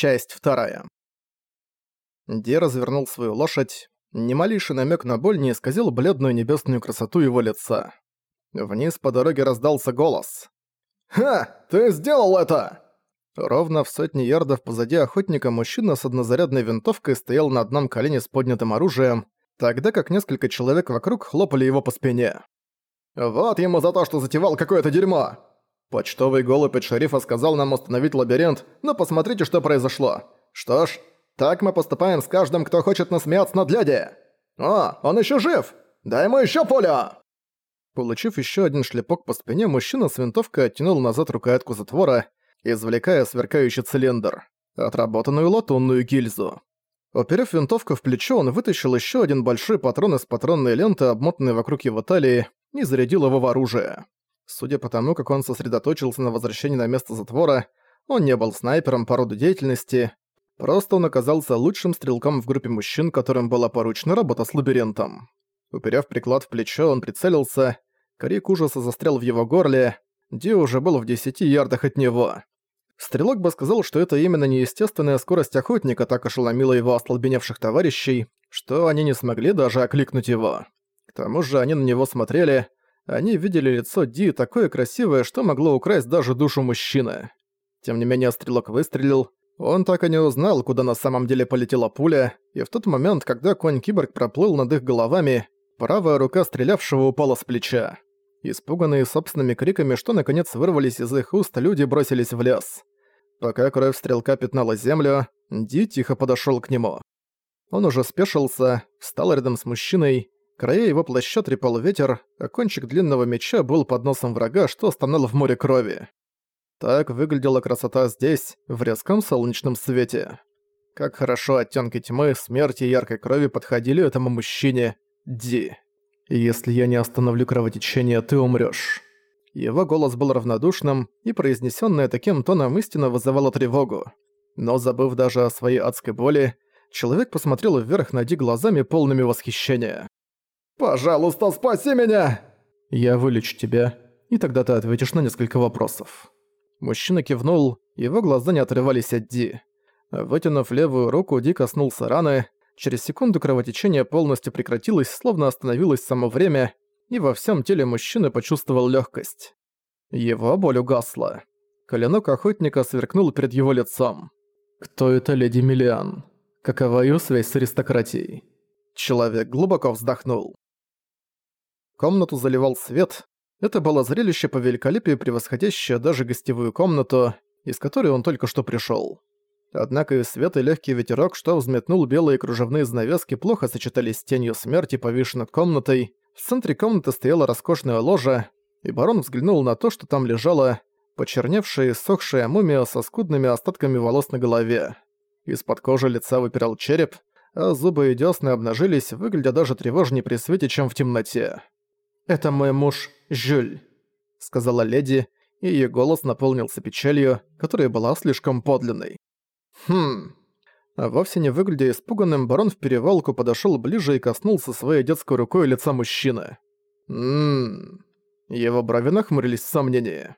Часть вторая. Ди развернул свою лошадь. Ни малейший намек на боль не исказил бледную небесную красоту его лица. Вниз по дороге раздался голос. «Ха! Ты сделал это!» Ровно в сотне ярдов позади охотника мужчина с однозарядной винтовкой стоял на одном колене с поднятым оружием, тогда как несколько человек вокруг хлопали его по спине. «Вот ему за то, что затевал какое-то дерьмо!» Почтовый голубь от шерифа сказал нам установить лабиринт, но посмотрите, что произошло. Что ж, так мы поступаем с каждым, кто хочет насмеяться над леди. О, он еще жив! Дай ему еще пулю! Получив еще один шлепок по спине, мужчина с винтовкой оттянул назад рукоятку затвора, извлекая сверкающий цилиндр, отработанную латунную гильзу. Уперев винтовку в плечо, он вытащил еще один большой патрон из патронной ленты, обмотанной вокруг его талии, и зарядил его в оружие. Судя по тому, как он сосредоточился на возвращении на место затвора, он не был снайпером по роду деятельности, просто он оказался лучшим стрелком в группе мужчин, которым была поручена работа с лабиринтом. Уперев приклад в плечо, он прицелился, крик ужаса застрял в его горле, Ди уже был в десяти ярдах от него. Стрелок бы сказал, что это именно неестественная скорость охотника так ошеломила его остолбеневших товарищей, что они не смогли даже окликнуть его. К тому же они на него смотрели, они видели лицо Ди такое красивое, что могло украсть даже душу мужчины. Тем не менее, стрелок выстрелил. Он так и не узнал, куда на самом деле полетела пуля, и в тот момент, когда конь-киборг проплыл над их головами, правая рука стрелявшего упала с плеча. Испуганные собственными криками, что наконец вырвались из их уст, люди бросились в лес. Пока кровь стрелка пятнала землю, Ди тихо подошёл к нему. Он уже спешился, встал рядом с мужчиной, Края его плаща трепал ветер, а кончик длинного меча был под носом врага, что стонал в море крови. Так выглядела красота здесь, в резком солнечном свете. Как хорошо оттенки тьмы, смерти и яркой крови подходили этому мужчине Ди. «Если я не остановлю кровотечение, ты умрёшь». Его голос был равнодушным, и произнесённое таким тоном истина вызывало тревогу. Но забыв даже о своей адской боли, человек посмотрел вверх на Ди глазами полными восхищения. «Пожалуйста, спаси меня!» «Я вылечу тебя, и тогда ты ответишь на несколько вопросов». Мужчина кивнул, его глаза не отрывались от Ди. Вытянув левую руку, Ди коснулся раны. Через секунду кровотечение полностью прекратилось, словно остановилось само время, и во всем теле мужчины почувствовал легкость. Его боль угасла. Коленок охотника сверкнул перед его лицом. «Кто это леди Миллиан? Какова ее связь с аристократией?» Человек глубоко вздохнул. Комнату заливал свет. Это было зрелище по великолепию превосходящее даже гостевую комнату, из которой он только что пришёл. Однако и свет, и легкий ветерок, что взметнул белые кружевные занавески, плохо сочетались с тенью смерти, повисшей над комнатой. В центре комнаты стояла роскошная ложа, и барон взглянул на то, что там лежала почерневшая и сохшая мумия со скудными остатками волос на голове. Из-под кожи лица выпирал череп, а зубы и дёсны обнажились, выглядя даже тревожнее при свете, чем в темноте. «Это мой муж Жюль», — сказала леди, и её голос наполнился печалью, которая была слишком подлинной. «Хм...» А вовсе не выглядя испуганным, барон в перевалку подошёл ближе и коснулся своей детской рукой лица мужчины. «Ммм...» Его брови нахмурились в сомнении.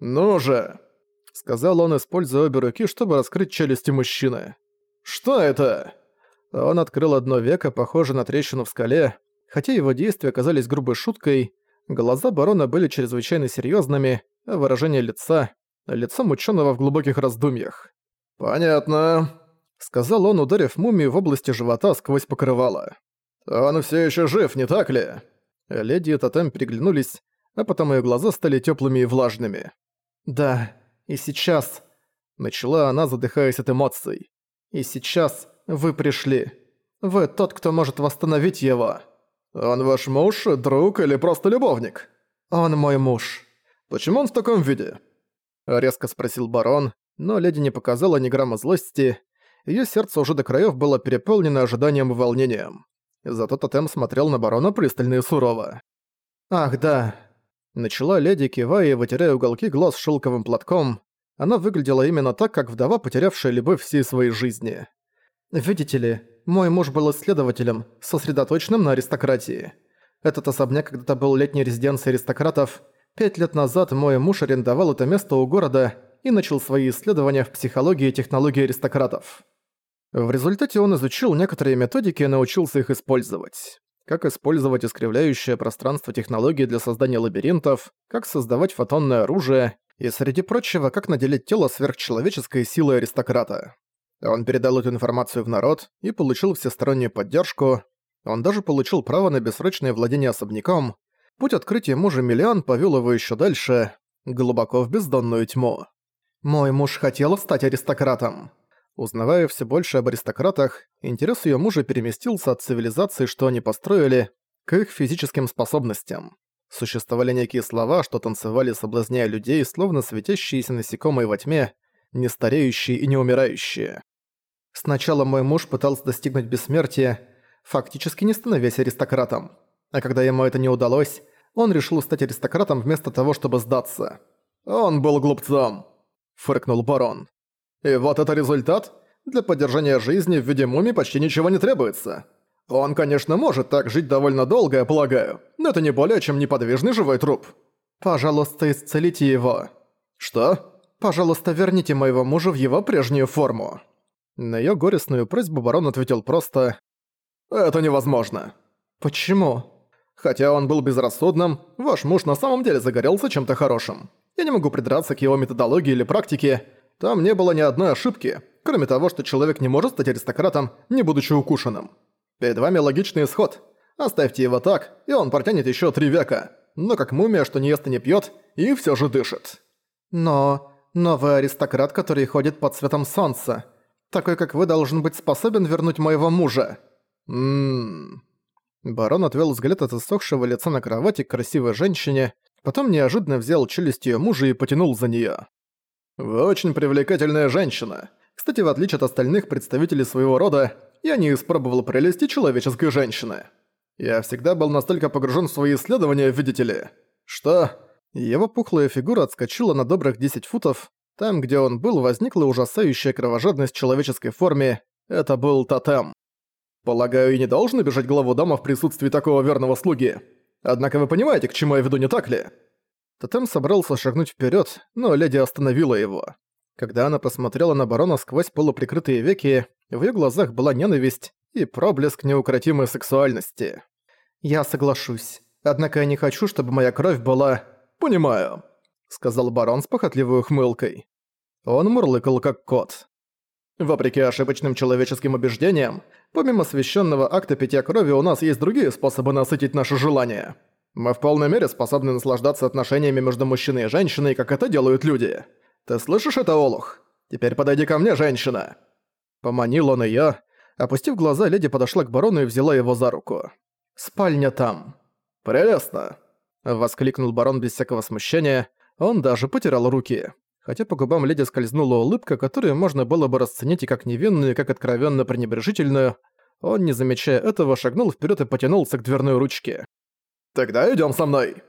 «Ну же!» — сказал он, используя обе руки, чтобы раскрыть челюсти мужчины. «Что это?» Он открыл одно веко, похожее на трещину в скале, Хотя его действия оказались грубой шуткой, глаза барона были чрезвычайно серьезными, а выражение лица — лицом ученого в глубоких раздумьях. «Понятно», — сказал он, ударив мумию в области живота сквозь покрывало. «Он все еще жив, не так ли?» Леди и Тотем переглянулись, а потом ее глаза стали теплыми и влажными. «Да, и сейчас...» Начала она, задыхаясь от эмоций. «И сейчас вы пришли. Вы тот, кто может восстановить его». «Он ваш муж, друг или просто любовник?» «Он мой муж». «Почему он в таком виде?» Резко спросил барон, но леди не показала ни грамма злости. Её сердце уже до краёв было переполнено ожиданием и волнением. Зато тотем смотрел на барона пристально и сурово. «Ах, да». Начала леди, кивая и вытирая уголки глаз шелковым платком. Она выглядела именно так, как вдова, потерявшая любовь всей своей жизни. «Видите ли, мой муж был исследователем, сосредоточенным на аристократии. Этот особняк когда-то был летней резиденцией аристократов. Пять лет назад мой муж арендовал это место у города, и начал свои исследования в психологии и технологии аристократов. В результате он изучил некоторые методики и научился их использовать. Как использовать искривляющее пространство технологии для создания лабиринтов, как создавать фотонное оружие и, среди прочего, как наделить тело сверхчеловеческой силой аристократа. Он передал эту информацию в народ и получил всестороннюю поддержку. Он даже получил право на бессрочное владение особняком. Путь открытия мужа Миллиан повел его еще дальше, глубоко в бездонную тьму. «Мой муж хотел стать аристократом». Узнавая все больше об аристократах, интерес ее мужа переместился от цивилизации, что они построили, к их физическим способностям. Существовали некие слова, что танцевали, соблазняя людей, словно светящиеся насекомые во тьме, не стареющие и не умирающие. Сначала мой муж пытался достигнуть бессмертия, фактически не становясь аристократом. А когда ему это не удалось, он решил стать аристократом вместо того, чтобы сдаться. «Он был глупцом», — фыркнул барон. «И вот это результат? Для поддержания жизни в виде мумии почти ничего не требуется. Он, конечно, может так жить довольно долго, я полагаю, но это не более чем неподвижный живой труп. Пожалуйста, исцелите его». «Что?» «Пожалуйста, верните моего мужа в его прежнюю форму». На её горестную просьбу барон ответил просто «Это невозможно». «Почему?» «Хотя он был безрассудным, ваш муж на самом деле загорелся чем-то хорошим. Я не могу придраться к его методологии или практике. Там не было ни одной ошибки, кроме того, что человек не может стать аристократом, не будучи укушенным. Перед вами логичный исход. Оставьте его так, и он протянет ещё три века. Но как мумия, что не ест и не пьёт, и всё же дышит». «Но... новый аристократ, который ходит под светом солнца. Такой, как вы, должен быть способен вернуть моего мужа». «Ммм...» Барон отвел взгляд от иссохшего лица на кровати к красивой женщине, потом неожиданно взял челюсть её мужа и потянул за неё. «Вы очень привлекательная женщина. Кстати, в отличие от остальных представителей своего рода, я не испробовал прелести человеческой женщины. Я всегда был настолько погружен в свои исследования, видите ли, что...» Его пухлая фигура отскочила на добрых 10 футов, там, где он был, возникла ужасающая кровожадность в человеческой форме. Это был тотем. Полагаю, и не должен бежать главу дома в присутствии такого верного слуги. Однако вы понимаете, к чему я веду, не так ли? Тотем собрался шагнуть вперед, но леди остановила его. Когда она посмотрела на барона сквозь полуприкрытые веки, в ее глазах была ненависть и проблеск неукротимой сексуальности. «Я соглашусь. Однако я не хочу, чтобы моя кровь была...» «Понимаю», — сказал барон с похотливой ухмылкой. Он мурлыкал как кот. Вопреки ошибочным человеческим убеждениям, помимо священного акта питья крови у нас есть другие способы насытить наши желания. Мы в полной мере способны наслаждаться отношениями между мужчиной и женщиной, как это делают люди. Ты слышишь это, Олух? Теперь подойди ко мне, женщина!» Поманил он её. Опустив глаза, леди подошла к барону и взяла его за руку. «Спальня там». «Прелестно!» Воскликнул барон без всякого смущения. Он даже потерял руки хотя по губам леди скользнула улыбка, которую можно было бы расценить и как невинную, и как откровенно пренебрежительную, он, не замечая этого, шагнул вперед и потянулся к дверной ручке. «Тогда идем со мной!»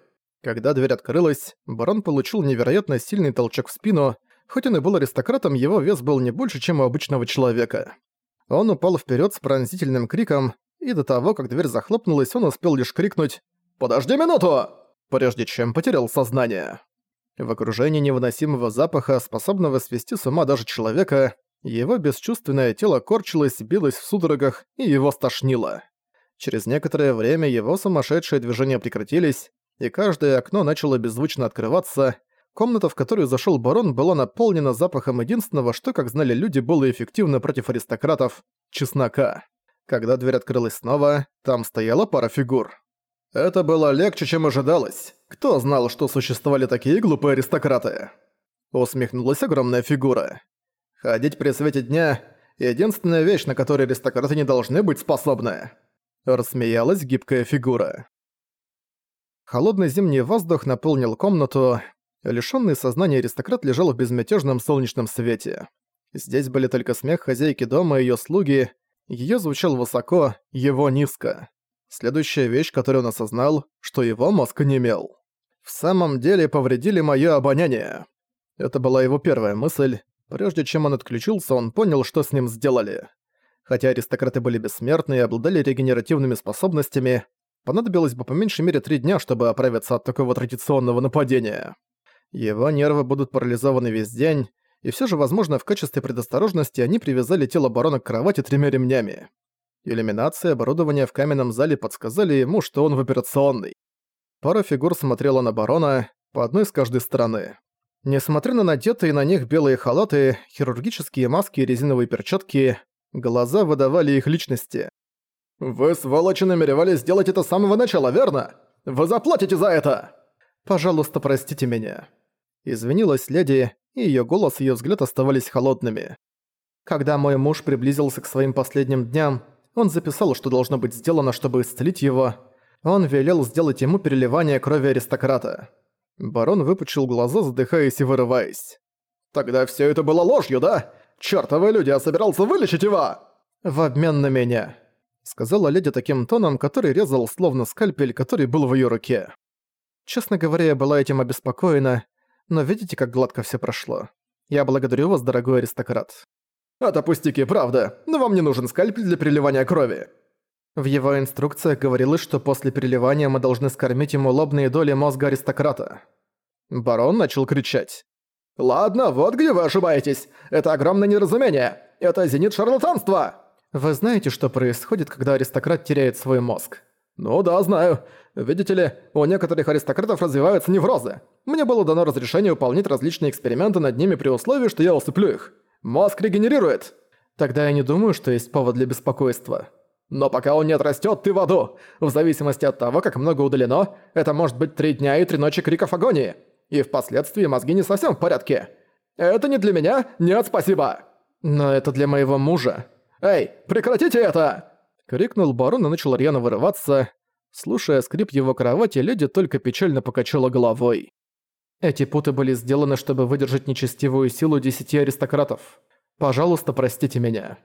Когда дверь открылась, барон получил невероятно сильный толчок в спину, хоть он и был аристократом, его вес был не больше, чем у обычного человека. Он упал вперед с пронзительным криком, и до того, как дверь захлопнулась, он успел лишь крикнуть «Подожди минуту!», прежде чем потерял сознание. В окружении невыносимого запаха, способного свести с ума даже человека, его бесчувственное тело корчилось, билось в судорогах и его стошнило. Через некоторое время его сумасшедшие движения прекратились, и каждое окно начало беззвучно открываться. Комната, в которую зашел барон, была наполнена запахом единственного, что, как знали люди, было эффективно против аристократов – чеснока. Когда дверь открылась снова, там стояла пара фигур. Это было легче, чем ожидалось. Кто знал, что существовали такие глупые аристократы? Усмехнулась огромная фигура. Ходить при свете дня — единственная вещь, на которой аристократы не должны быть способны. Рассмеялась гибкая фигура. Холодный зимний воздух наполнил комнату. Лишённый сознания аристократ лежал в безмятежном солнечном свете. Здесь были только смех хозяйки дома и её слуги. Её звучал высоко, его низко. Следующая вещь, которую он осознал, что его мозг немел. В самом деле повредили моё обоняние. Это была его первая мысль. Прежде чем он отключился, он понял, что с ним сделали. Хотя аристократы были бессмертны и обладали регенеративными способностями, понадобилось бы по меньшей мере три дня, чтобы оправиться от такого традиционного нападения. Его нервы будут парализованы весь день, и все же, возможно, в качестве предосторожности они привязали тело барона к кровати тремя ремнями. Иллюминация оборудования в каменном зале подсказали ему, что он в операционной. Пара фигур смотрела на барона, по одной с каждой стороны. Несмотря на надетые на них белые халаты, хирургические маски и резиновые перчатки, глаза выдавали их личности. «Вы, сволочи, намеревались сделать это с самого начала, верно? Вы заплатите за это!» «Пожалуйста, простите меня». Извинилась леди, и её голос и её взгляд оставались холодными. Когда мой муж приблизился к своим последним дням, он записал, что должно быть сделано, чтобы исцелить его. Он велел сделать ему переливание крови аристократа. Барон выпучил глаза, задыхаясь и вырываясь. «Тогда всё это было ложью, да? Чёртовы люди, я собирался вылечить его!» «В обмен на меня», — сказала леди таким тоном, который резал словно скальпель, который был в её руке. Честно говоря, я была этим обеспокоена, но видите, как гладко всё прошло. Я благодарю вас, дорогой аристократ. Это пустяки, правда, но вам не нужен скальпель для переливания крови. В его инструкциях говорилось, что после переливания мы должны скормить ему лобные доли мозга аристократа. Барон начал кричать. «Ладно, вот где вы ошибаетесь. Это огромное неразумение. Это зенит шарлатанства!» «Вы знаете, что происходит, когда аристократ теряет свой мозг?» «Ну да, знаю. Видите ли, у некоторых аристократов развиваются неврозы. Мне было дано разрешение выполнять различные эксперименты над ними при условии, что я усыплю их. Мозг регенерирует. Тогда я не думаю, что есть повод для беспокойства. Но пока он не отрастёт, ты в аду. В зависимости от того, как много удалено, это может быть три дня и три ночи криков агонии. И впоследствии мозги не совсем в порядке. Это не для меня? Нет, спасибо. Но это для моего мужа. Эй, прекратите это! Крикнул барон и начал рьяно вырываться. Слушая скрип его кровати, леди только печально покачала головой. Эти путы были сделаны, чтобы выдержать нечестивую силу десяти аристократов. Пожалуйста, простите меня».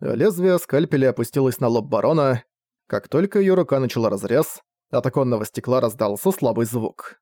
Лезвие скальпеля опустилось на лоб барона. Как только её рука начала разрез, от оконного стекла раздался слабый звук.